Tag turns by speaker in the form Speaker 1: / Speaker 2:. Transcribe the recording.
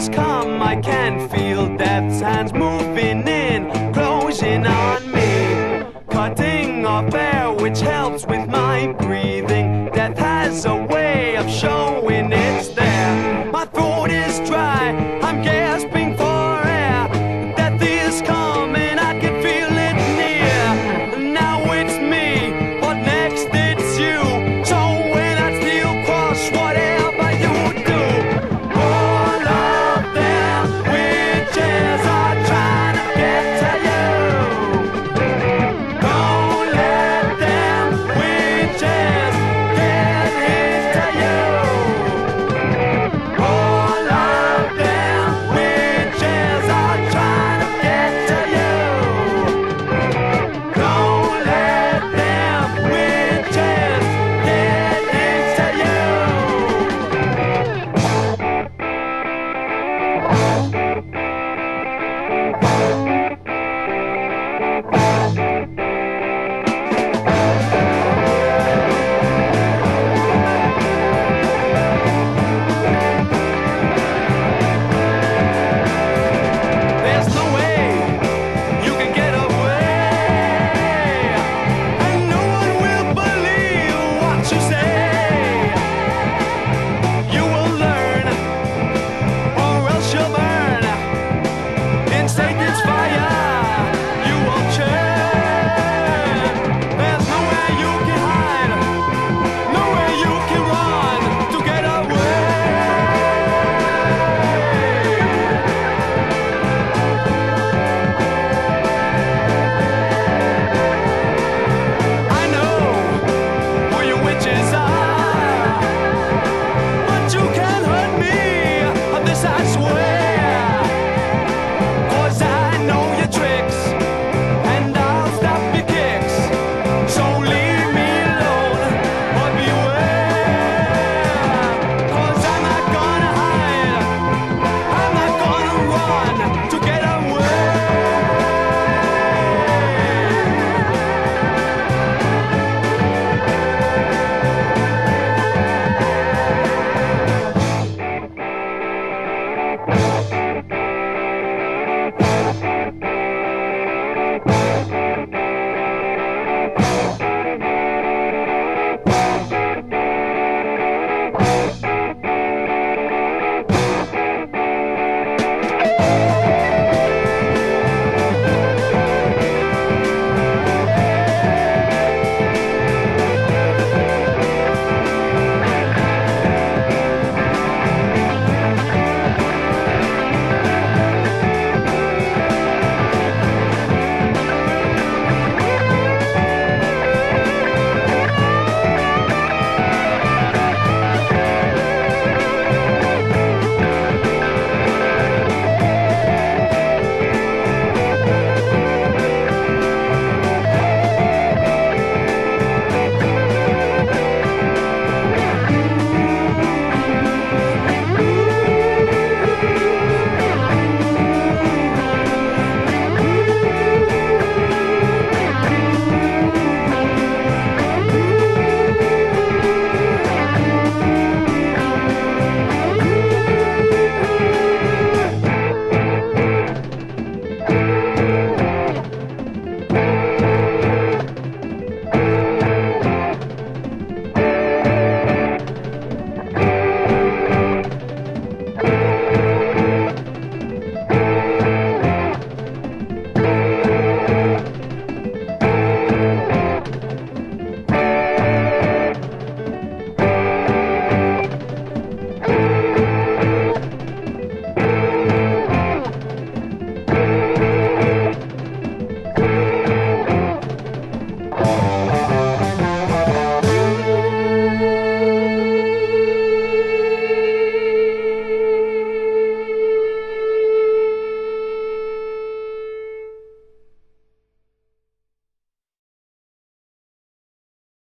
Speaker 1: this car.